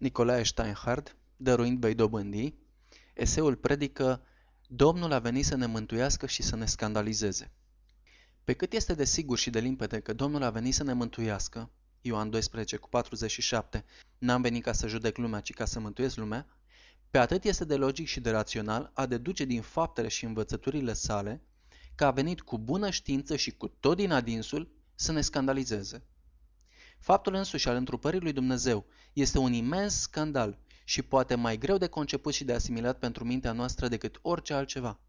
Nicolae Steinhard, dăruind vei dobândi, eseul predică Domnul a venit să ne mântuiască și să ne scandalizeze. Pe cât este de sigur și de limpede că Domnul a venit să ne mântuiască, Ioan 12 cu 47, n-am venit ca să judec lumea, ci ca să mântuiesc lumea, pe atât este de logic și de rațional a deduce din faptele și învățăturile sale că a venit cu bună știință și cu tot din adinsul să ne scandalizeze. Faptul însuși al întrupării lui Dumnezeu este un imens scandal și poate mai greu de conceput și de asimilat pentru mintea noastră decât orice altceva.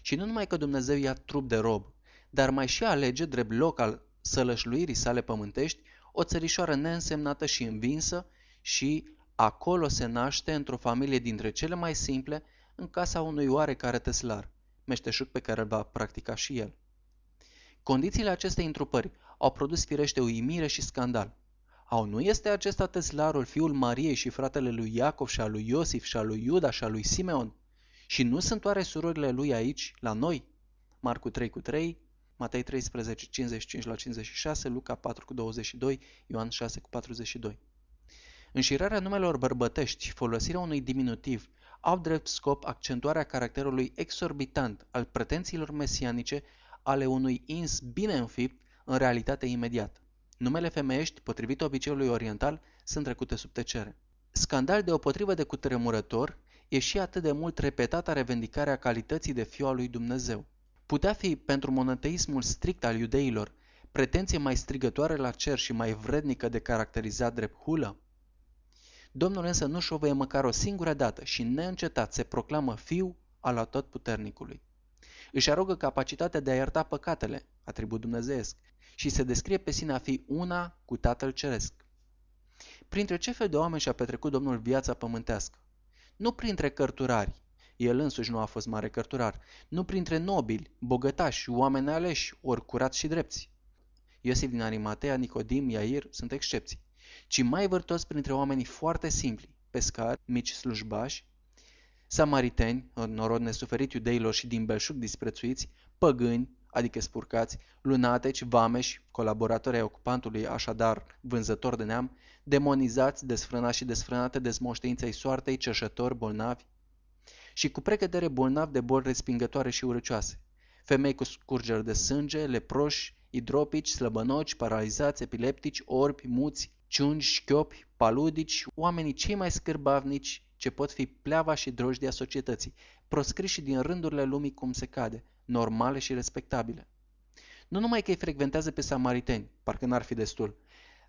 Și nu numai că Dumnezeu ia trup de rob, dar mai și alege drept loc al sălășluirii sale pământești o țărișoară neînsemnată și învinsă și acolo se naște într-o familie dintre cele mai simple în casa unui oarecare teslar, meșteșug pe care îl va practica și el. Condițiile acestei întrupări au produs firește uimire și scandal. Au, nu este acesta teslarul, fiul Mariei și fratele lui Iacov și al lui Iosif și al lui Iuda și al lui Simeon? Și nu sunt oare surorile lui aici, la noi? Marcu 3 cu 3, Matei 13, 55 la 56, Luca 4 cu 22, Ioan 6 cu 42. Înșirarea numelor bărbătești, folosirea unui diminutiv, au drept scop accentuarea caracterului exorbitant al pretențiilor mesianice ale unui ins bine înfipt în realitate imediat. Numele femeiești, potrivit obiceiului oriental, sunt trecute sub tăcere. Scandal deopotrivă de cutremurător e și atât de mult repetata revendicarea calității de fiu al lui Dumnezeu. Putea fi, pentru monoteismul strict al iudeilor, pretenție mai strigătoare la cer și mai vrednică de caracterizat drept hulă? Domnul însă nu șovăie măcar o singură dată și neîncetat se proclamă fiu al atotputernicului. Își arogă capacitatea de a ierta păcatele, atribut dumnezeiesc, și se descrie pe sine a fi una cu Tatăl Ceresc. Printre ce fel de oameni și-a petrecut Domnul viața pământească? Nu printre cărturari, el însuși nu a fost mare cărturar, nu printre nobili, bogătași, oameni aleși, ori curați și drepți. Iosif din Arimatea, Nicodim, Iair sunt excepții, ci mai vârtos printre oamenii foarte simpli, pescari, mici slujbași, samariteni, norod nesuferit iudeilor și din belșug disprețuiți, păgâni, adică spurcați, lunateci, vameși, colaboratori ai ocupantului, așadar vânzători de neam, demonizați, desfrânați și desfrânate de smoșteinței soartei, cerșători, bolnavi, și cu pregădere bolnavi de boli respingătoare și urăcioase, femei cu scurgeri de sânge, leproși, idropici, slăbănoci, paralizați, epileptici, orbi, muți, ciungi, șchiopi, paludici, oamenii cei mai scârbavnici ce pot fi pleava și drojdia societății, proscriși din rândurile lumii cum se cade, normale și respectabile. Nu numai că îi frecventează pe samariteni, parcă n-ar fi destul,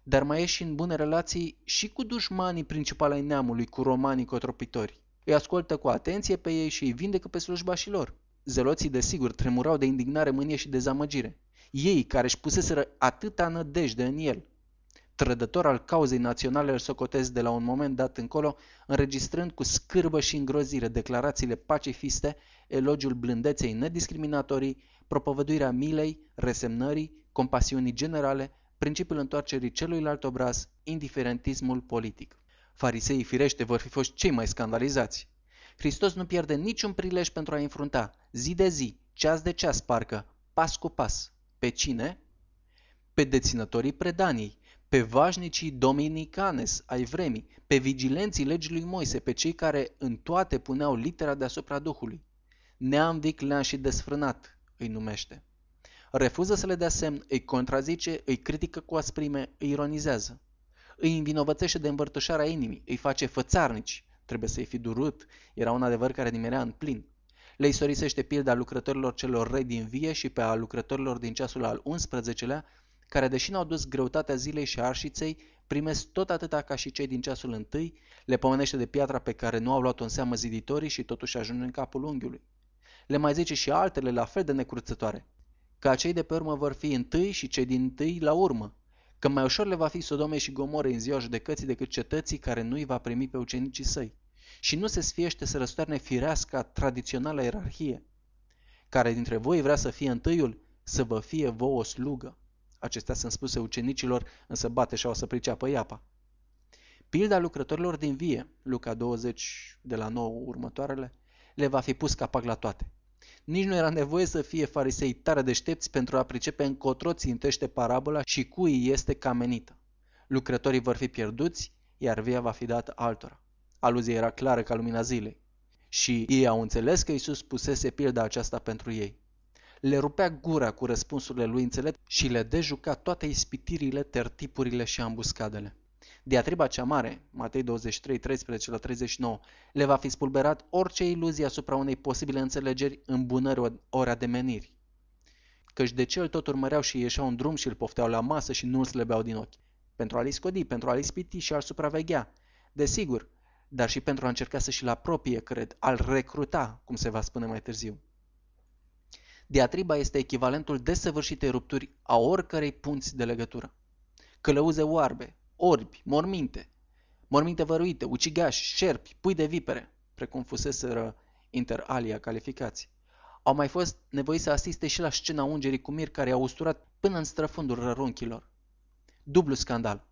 dar mai e și în bune relații și cu dușmanii principali ai neamului, cu romanii cotropitori. Îi ascultă cu atenție pe ei și îi vindecă pe slujbașilor. Zeloții, desigur, tremurau de indignare, mânie și dezamăgire. Ei, care își puseseră atâta nădejde în el, trădător al cauzei naționale, îl socotesc de la un moment dat încolo, înregistrând cu scârbă și îngrozire declarațiile pacifiste, elogiul blândeței nediscriminatorii, propovăduirea milei, resemnării, compasiunii generale, principiul întoarcerii celuilalt obraz, indiferentismul politic. Fariseii firește vor fi fost cei mai scandalizați. Hristos nu pierde niciun prilej pentru a înfrunta, zi de zi, ceas de ceas parcă, pas cu pas. Pe cine? Pe deținătorii predaniei, pe vașnicii dominicanes ai vremii, pe vigilenții legii lui Moise, pe cei care în toate puneau litera deasupra Duhului. Neam viclean și desfrânat îi numește. Refuză să le dea semn, îi contrazice, îi critică cu asprime, îi ironizează îi învinovățește de învărtășarea inimii, îi face fățarnici, trebuie să-i fi durut, era un adevăr care nimerea în plin. Le istorisește pilda lucrătorilor celor rei din vie și pe a lucrătorilor din ceasul al 11-lea, care, deși n-au dus greutatea zilei și arșiței, primesc tot atâta ca și cei din ceasul întâi, le pomenește de piatra pe care nu au luat-o în seamă ziditorii și totuși ajung în capul unghiului. Le mai zice și altele la fel de necurțătoare, că cei de pe urmă vor fi întâi și cei din întâi la urmă, că mai ușor le va fi Sodome și Gomore în ziua judecății decât cetății care nu îi va primi pe ucenicii săi. Și nu se sfiește să răstoarne firească tradițională ierarhie. Care dintre voi vrea să fie întâiul, să vă fie vouă o slugă. Acestea sunt spuse ucenicilor, însă bate și-au să priceapă iapa. Pilda lucrătorilor din vie, Luca 20 de la 9 următoarele, le va fi pus capac la toate. Nici nu era nevoie să fie farisei tare deștepți pentru a pricepe încotro țintește parabola și cui este camenită. Lucrătorii vor fi pierduți, iar via va fi dată altora. Aluzia era clară ca lumina zilei. Și ei au înțeles că Isus pusese pilda aceasta pentru ei. Le rupea gura cu răspunsurile lui înțelept și le dejuca toate ispitirile, tertipurile și ambuscadele. Diatriba cea mare, Matei 23, 13 la 39, le va fi spulberat orice iluzie asupra unei posibile înțelegeri, îmbunări ori ademeniri. Căci de ce îl tot urmăreau și ieșeau în drum și îl pofteau la masă și nu îl slăbeau din ochi? Pentru a-l scodi, pentru a-l ispiti și a-l supraveghea. Desigur, dar și pentru a încerca să și-l apropie, cred, al recruta, cum se va spune mai târziu. Diatriba este echivalentul desăvârșitei rupturi a oricărei punți de legătură. Călăuze oarbe, orbi, morminte, morminte văruite, ucigași, șerpi, pui de vipere, precum fuseseră inter alia calificați. Au mai fost nevoiți să asiste și la scena ungerii cu mir care au usturat până în străfundul rărunchilor. Dublu scandal,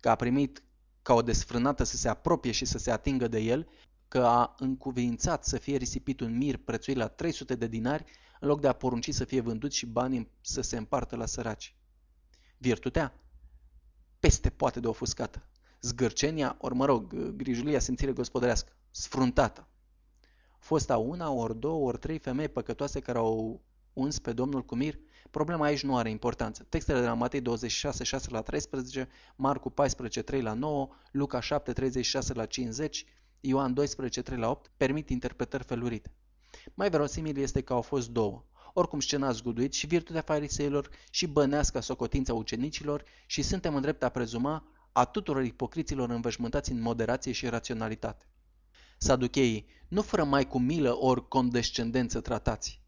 că a primit ca o desfrânată să se apropie și să se atingă de el, că a încuvințat să fie risipit un mir prețuit la 300 de dinari, în loc de a porunci să fie vândut și banii să se împartă la săraci. Virtutea? Peste poate de ofuscată. Zgârcenia, ori mă rog, grijulia simțire gospodărească, sfruntată. Fosta una, ori două, ori trei femei păcătoase care au uns pe Domnul cu mir, problema aici nu are importanță. Textele de la Matei 26, 6 la 13, Marcu 14, 3 la 9, Luca 7, 36 la 50, Ioan 12, 3 la 8 permit interpretări felurite. Mai verosimil este că au fost două. Oricum scena a zguduit și virtutea fariseilor și bănească socotința ucenicilor și suntem în drept a prezuma a tuturor ipocriților învășmântați în moderație și raționalitate. Saducheii, nu fără mai cu milă ori condescendență tratați.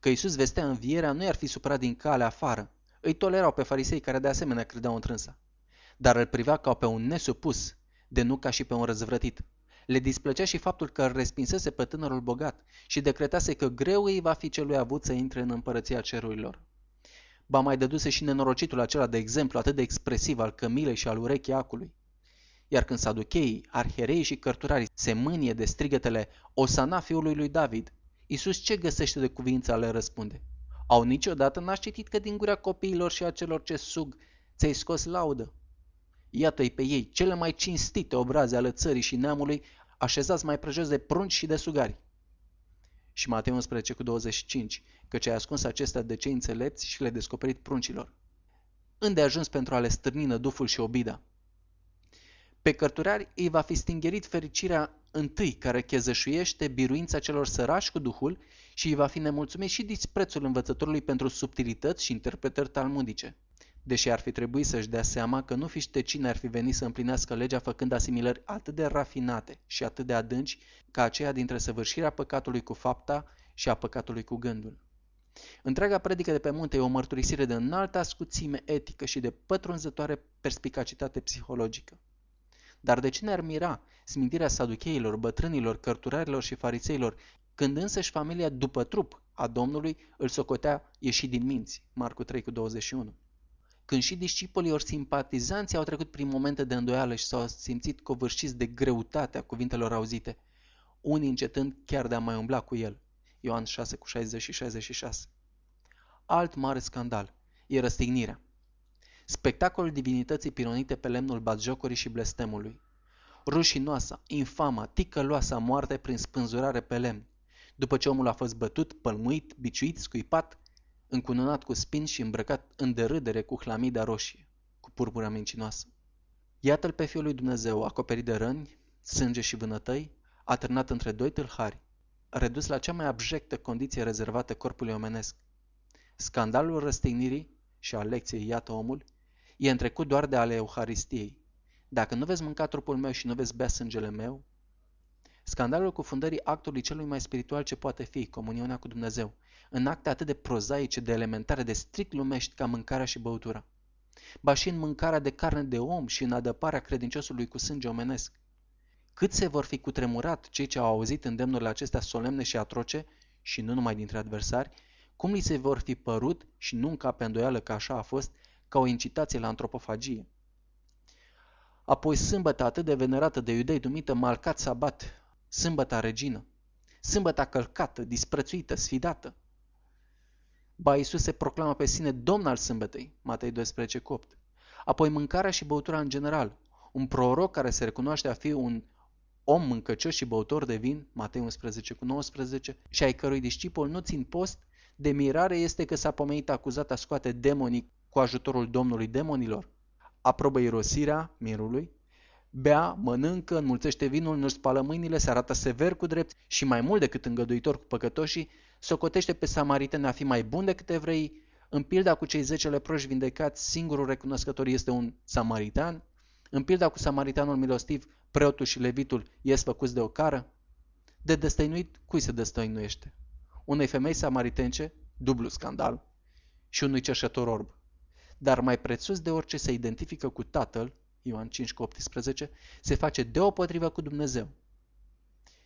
Că Iisus vestea învierea nu i-ar fi supărat din cale afară. Îi tolerau pe farisei care de asemenea credeau întrânsa. Dar îl privea ca pe un nesupus, de nu ca și pe un răzvrătit. Le displăcea și faptul că îl respinsese pe tânărul bogat și decretase că greu îi va fi celui avut să intre în împărăția cerurilor. Ba mai dăduse și nenorocitul acela de exemplu atât de expresiv al cămilei și al urechii acului. Iar când saducheii, arhierei și cărturarii se mânie de strigătele Osana fiului lui David, Iisus ce găsește de cuvința le răspunde? Au niciodată n-aș citit că din gura copiilor și a celor ce sug ți-ai scos laudă? Iată-i pe ei, cele mai cinstite obraze ale țării și neamului, așezați mai prejos de prunci și de sugari. Și Matei 11 cu 25, căci ai ascuns acestea de cei înțelepți și le descoperit pruncilor. Unde ajuns pentru a le stârni năduful și obida? Pe cărturari îi va fi stingerit fericirea întâi care chezășuiește biruința celor sărași cu Duhul și îi va fi nemulțumit și disprețul învățătorului pentru subtilități și interpretări talmudice. Deși ar fi trebuit să-și dea seama că nu fiște cine ar fi venit să împlinească legea făcând asimilări atât de rafinate și atât de adânci ca aceea dintre săvârșirea păcatului cu fapta și a păcatului cu gândul. Întreaga predică de pe munte e o mărturisire de înaltă ascuțime etică și de pătrunzătoare perspicacitate psihologică. Dar de ce ne-ar mira smintirea saducheilor, bătrânilor, cărturarilor și fariseilor, când însăși familia după trup a Domnului îl socotea ieșit din minți? Marcu 3 cu 21. Când și discipolii ori simpatizanții au trecut prin momente de îndoială și s-au simțit covârșiți de greutatea cuvintelor auzite, unii încetând chiar de a mai umbla cu el. Ioan 6 cu 60 și 66. Alt mare scandal e răstignirea. Spectacolul divinității pironite pe lemnul batjocorii și blestemului. Rușinoasa, infama, ticăloasa moarte prin spânzurare pe lemn. După ce omul a fost bătut, pălmuit, biciuit, scuipat, încununat cu spin și îmbrăcat în derâdere cu hlamida roșie, cu purpura mincinoasă. Iată-l pe Fiul lui Dumnezeu, acoperit de răni, sânge și vânătăi, atârnat între doi tâlhari, redus la cea mai abjectă condiție rezervată corpului omenesc. Scandalul răstignirii și a lecției Iată omul e întrecut doar de ale Euharistiei. Dacă nu veți mânca trupul meu și nu veți bea sângele meu, scandalul cufundării actului celui mai spiritual ce poate fi, comuniunea cu Dumnezeu, în acte atât de prozaice, de elementare, de strict lumești ca mâncarea și băutura. Ba și în mâncarea de carne de om și în adăparea credinciosului cu sânge omenesc. Cât se vor fi cutremurat cei ce au auzit îndemnurile acestea solemne și atroce, și nu numai dintre adversari, cum li se vor fi părut, și nu încă pe îndoială că așa a fost, ca o incitație la antropofagie. Apoi sâmbătă atât de venerată de iudei numită Malcat Sabat, sâmbăta regină, sâmbăta călcată, disprețuită, sfidată. Ba Iisus se proclamă pe sine domn al sâmbătei, Matei 12 cu 8. Apoi mâncarea și băutura în general, un proroc care se recunoaște a fi un om mâncăcios și băutor de vin, Matei 11 cu 19, și ai cărui discipol nu țin post, de mirare este că s-a pomenit acuzat a scoate demonii cu ajutorul Domnului demonilor. Aprobă irosirea mirului, bea, mănâncă, înmulțește vinul, nu spală mâinile, se arată sever cu drept și mai mult decât îngăduitor cu păcătoșii, socotește pe samaritene a fi mai bun decât evrei, în pilda cu cei zece leproși vindecați, singurul recunoscător este un samaritan, în pilda cu samaritanul milostiv, preotul și levitul ies făcuți de o cară? De destăinuit, cui se destăinuiește? Unei femei samaritence, dublu scandal, și unui cerșător orb. Dar mai prețos de orice se identifică cu Tatăl, Ioan 5 18, se face deopotrivă cu Dumnezeu.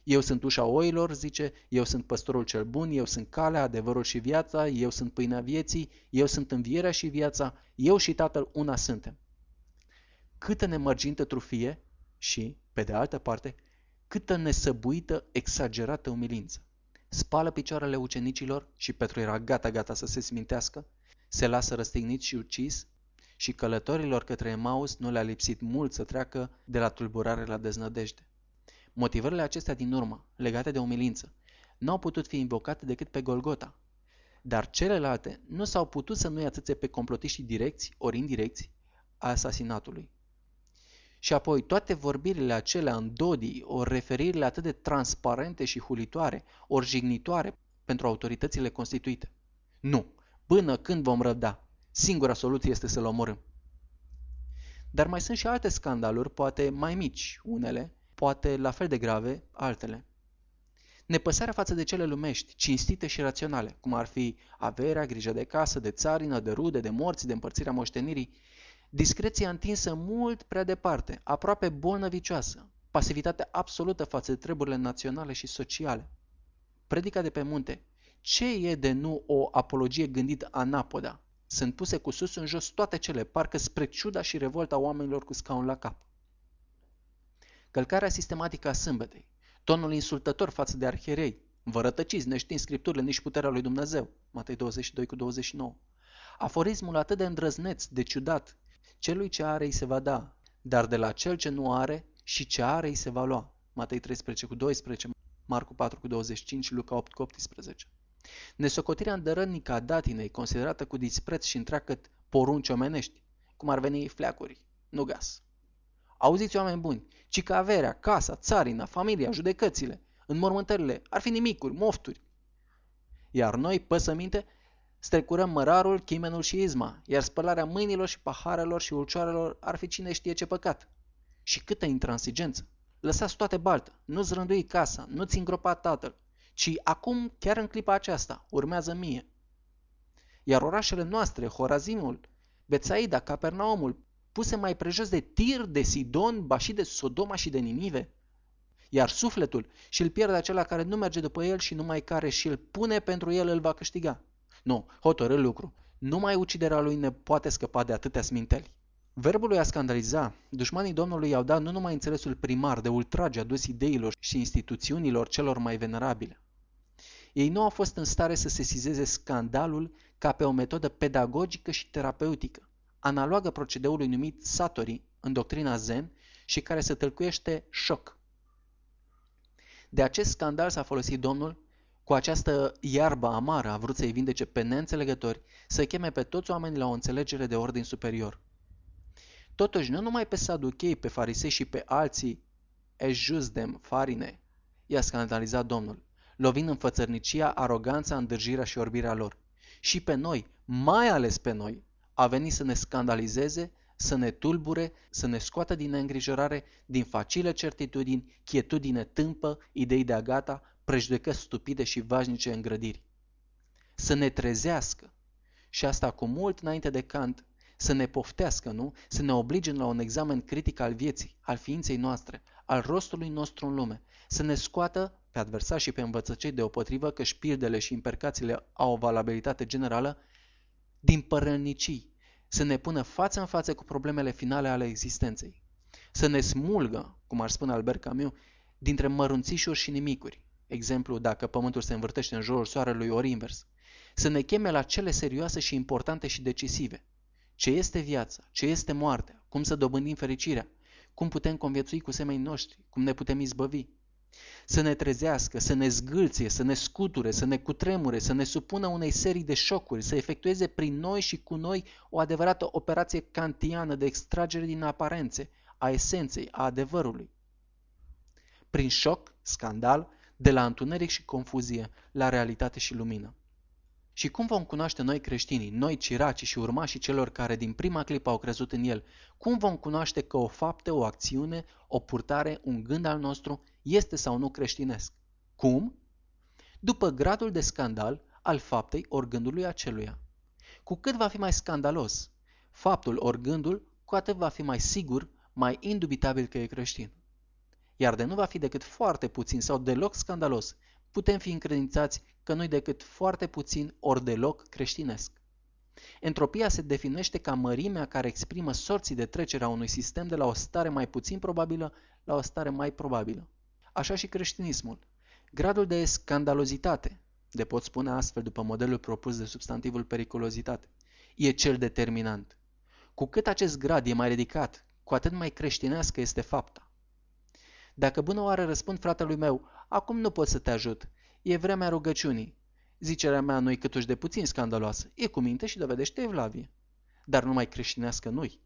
Eu sunt ușa oilor, zice, eu sunt păstorul cel bun, eu sunt calea, adevărul și viața, eu sunt pâinea vieții, eu sunt învierea și viața, eu și Tatăl una suntem. Câtă nemărgintă trufie și, pe de altă parte, câtă nesăbuită, exagerată umilință. Spală picioarele ucenicilor și Petru era gata-gata să se smintească, se lasă răstignit și ucis și călătorilor către Emaus nu le-a lipsit mult să treacă de la tulburare la deznădejde. Motivările acestea din urmă, legate de umilință, nu au putut fi invocate decât pe Golgota, dar celelalte nu s-au putut să nu-i atâțe pe complotiștii direcți ori indirecți a asasinatului. Și apoi toate vorbirile acelea în dodii, ori referirile atât de transparente și hulitoare, ori jignitoare pentru autoritățile constituite. Nu, până când vom răbda, singura soluție este să-l omorâm. Dar mai sunt și alte scandaluri, poate mai mici unele, poate la fel de grave altele. Nepăsarea față de cele lumești, cinstite și raționale, cum ar fi averea, grijă de casă, de țarină, de rude, de morți, de împărțirea moștenirii, discreția întinsă mult prea departe, aproape bolnăvicioasă, pasivitatea absolută față de treburile naționale și sociale. Predica de pe munte, ce e de nu o apologie gândită anapoda? Sunt puse cu sus în jos toate cele, parcă spre ciuda și revolta oamenilor cu scaun la cap. Călcarea sistematică a sâmbetei, tonul insultător față de arhierei, vă rătăciți, neștiind scripturile, nici puterea lui Dumnezeu, Matei 22 cu 29. Aforismul atât de îndrăzneț, de ciudat, celui ce are îi se va da, dar de la cel ce nu are și ce are îi se va lua, Matei 13 cu 12, Marcu 4 cu 25, Luca 8 cu 18. Nesocotirea îndărănică a datinei, considerată cu dispreț și întreagăt porunci omenești, cum ar veni fleacuri, nu gas. Auziți, oameni buni, ci că averea, casa, țarina, familia, judecățile, înmormântările ar fi nimicuri, mofturi. Iar noi, păsăminte, strecurăm mărarul, chimenul și izma, iar spălarea mâinilor și paharelor și ulcioarelor ar fi cine știe ce păcat. Și câtă intransigență! Lăsați toate baltă, nu-ți rândui casa, nu-ți îngropa tatăl, ci acum, chiar în clipa aceasta, urmează mie. Iar orașele noastre, Horazimul, Betsaida, Capernaumul, puse mai prejos de Tir, de Sidon, ba și de Sodoma și de Ninive. Iar sufletul și îl pierde acela care nu merge după el și numai care și îl pune pentru el îl va câștiga. Nu, hotărâ lucru. Numai uciderea lui ne poate scăpa de atâtea sminteli. Verbul lui a scandaliza, dușmanii Domnului i-au dat nu numai înțelesul primar de ultrage adus ideilor și instituțiunilor celor mai venerabile. Ei nu au fost în stare să sesizeze scandalul ca pe o metodă pedagogică și terapeutică, analogă procedeului numit Satori în doctrina Zen și care se tălcuiește șoc. De acest scandal s-a folosit Domnul cu această iarbă amară a vrut să-i vindece pe neînțelegători, să cheme pe toți oamenii la o înțelegere de ordin superior. Totuși, nu numai pe saduchei, pe farisei și pe alții, ejusdem farine, i-a scandalizat Domnul, lovind în fățărnicia, aroganța, îndârjirea și orbirea lor. Și pe noi, mai ales pe noi, a venit să ne scandalizeze, să ne tulbure, să ne scoată din neîngrijorare, din facile certitudini, chietudine tâmpă, idei de agata, prejudecăți stupide și vașnice îngrădiri. Să ne trezească, și asta cu mult înainte de Kant, să ne poftească, nu? Să ne oblige la un examen critic al vieții, al ființei noastre, al rostului nostru în lume, să ne scoată pe adversari și pe învățăcei deopotrivă că șpirdele și impercațiile au o valabilitate generală, din părănicii, să ne pună față în față cu problemele finale ale existenței, să ne smulgă, cum ar spune Albert Camus, dintre mărunțișuri și nimicuri, exemplu dacă pământul se învârtește în jurul soarelui ori invers, să ne cheme la cele serioase și importante și decisive. Ce este viața? Ce este moartea? Cum să dobândim fericirea? Cum putem conviețui cu semei noștri, cum ne putem izbăvi. Să ne trezească, să ne zgâlție, să ne scuture, să ne cutremure, să ne supună unei serii de șocuri, să efectueze prin noi și cu noi o adevărată operație kantiană de extragere din aparențe, a esenței, a adevărului. Prin șoc, scandal, de la întuneric și confuzie la realitate și lumină. Și cum vom cunoaște noi creștinii, noi ciracii și urmașii celor care din prima clipă au crezut în el, cum vom cunoaște că o faptă, o acțiune, o purtare, un gând al nostru este sau nu creștinesc? Cum? După gradul de scandal al faptei ori gândului aceluia. Cu cât va fi mai scandalos faptul ori gândul, cu atât va fi mai sigur, mai indubitabil că e creștin. Iar de nu va fi decât foarte puțin sau deloc scandalos, putem fi încredințați că nu-i decât foarte puțin ori deloc creștinesc. Entropia se definește ca mărimea care exprimă sorții de trecere a unui sistem de la o stare mai puțin probabilă la o stare mai probabilă. Așa și creștinismul. Gradul de scandalozitate, de pot spune astfel după modelul propus de substantivul periculozitate, e cel determinant. Cu cât acest grad e mai ridicat, cu atât mai creștinească este fapta. Dacă bună oară răspund fratelui meu, acum nu pot să te ajut, e vremea rugăciunii. Zicerea mea nu-i câtuși de puțin scandaloasă, e cu minte și dovedește evlavie. Dar numai creștinească nu-i.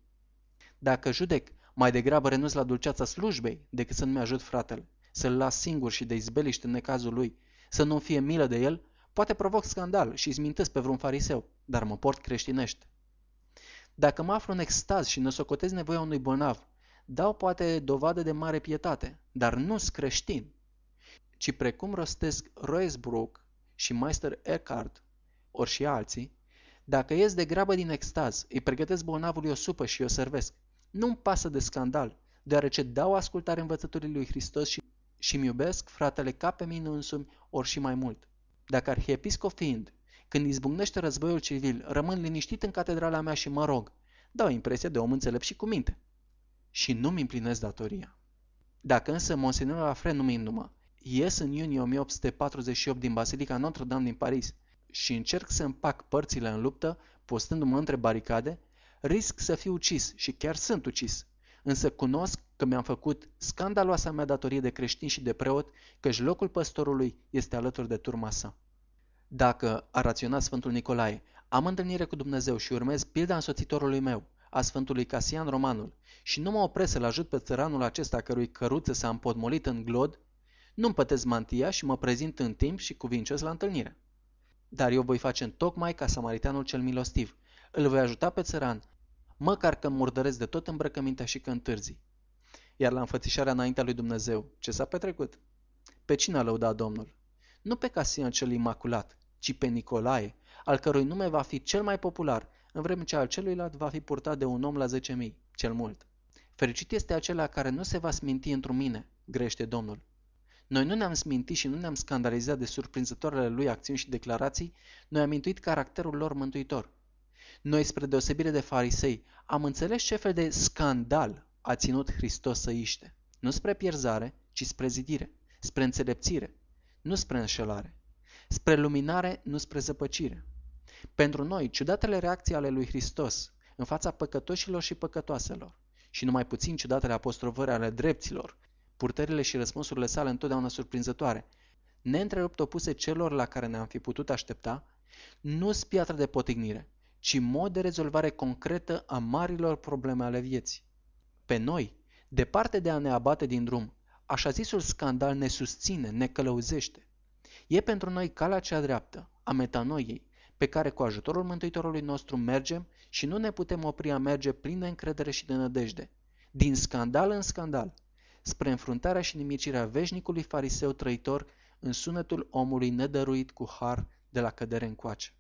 Dacă judec, mai degrabă renunț la dulceața slujbei decât să nu-mi ajut fratele, să-l las singur și de izbeliște în necazul lui, să nu fie milă de el, poate provoc scandal și smintesc pe vreun fariseu, dar mă port creștinește. Dacă mă aflu în extaz și ne socotez nevoia unui bolnav, dau poate dovadă de mare pietate, dar nu-s creștin, ci precum rostesc Roesbrook și Meister Eckhart, ori și alții, dacă ies de grabă din extaz, îi pregătesc bolnavului o supă și o servesc. Nu-mi pasă de scandal, deoarece dau ascultare învățăturii lui Hristos și, și-mi iubesc fratele ca pe mine însumi, ori și mai mult. Dacă arhiepiscop fiind, când izbucnește războiul civil, rămân liniștit în catedrala mea și mă rog, dau impresia de om înțelept și cu minte. Și nu-mi împlinesc datoria. Dacă însă Monseigneur Afre nu mi numă, ies în iunie 1848 din Basilica Notre-Dame din Paris și încerc să împac părțile în luptă, postându-mă între baricade, risc să fiu ucis și chiar sunt ucis. Însă cunosc că mi-am făcut scandaloasa mea datorie de creștin și de preot, căci locul păstorului este alături de turma sa. Dacă, a raționat Sfântul Nicolae, am întâlnire cu Dumnezeu și urmez pilda însoțitorului meu, a Sfântului Casian Romanul, și nu mă opresc să-l ajut pe țăranul acesta cărui căruță s-a împodmolit în glod, nu-mi pătesc mantia și mă prezint în timp și cuvincios la întâlnire. Dar eu voi face în tocmai ca samaritanul cel milostiv. Îl voi ajuta pe țăran, măcar că murdăresc de tot îmbrăcămintea și că întârzi. Iar la înfățișarea înaintea lui Dumnezeu, ce s-a petrecut? Pe cine a lăudat Domnul? Nu pe Casian cel imaculat, ci pe Nicolae, al cărui nume va fi cel mai popular, în vreme ce al celuilalt va fi purtat de un om la zece mii, cel mult. Fericit este acela care nu se va sminti într-un mine, grește Domnul. Noi nu ne-am smintit și nu ne-am scandalizat de surprinzătoarele lui acțiuni și declarații, noi am intuit caracterul lor mântuitor. Noi, spre deosebire de farisei, am înțeles ce fel de scandal a ținut Hristos să iște. Nu spre pierzare, ci spre zidire, spre înțelepțire, nu spre înșelare, spre luminare, nu spre zăpăcire. Pentru noi, ciudatele reacții ale lui Hristos în fața păcătoșilor și păcătoaselor, și numai puțin ciudatele apostrovări ale drepților, purtările și răspunsurile sale întotdeauna surprinzătoare, neîntrerupt opuse celor la care ne-am fi putut aștepta, nu sunt piatră de potignire, ci mod de rezolvare concretă a marilor probleme ale vieții. Pe noi, departe de a ne abate din drum, așa zisul scandal ne susține, ne călăuzește. E pentru noi calea cea dreaptă, a metanoiei, pe care cu ajutorul Mântuitorului nostru mergem și nu ne putem opri a merge plin de încredere și de nădejde, din scandal în scandal, spre înfruntarea și nimicirea veșnicului fariseu trăitor în sunetul omului nedăruit cu har de la cădere încoace.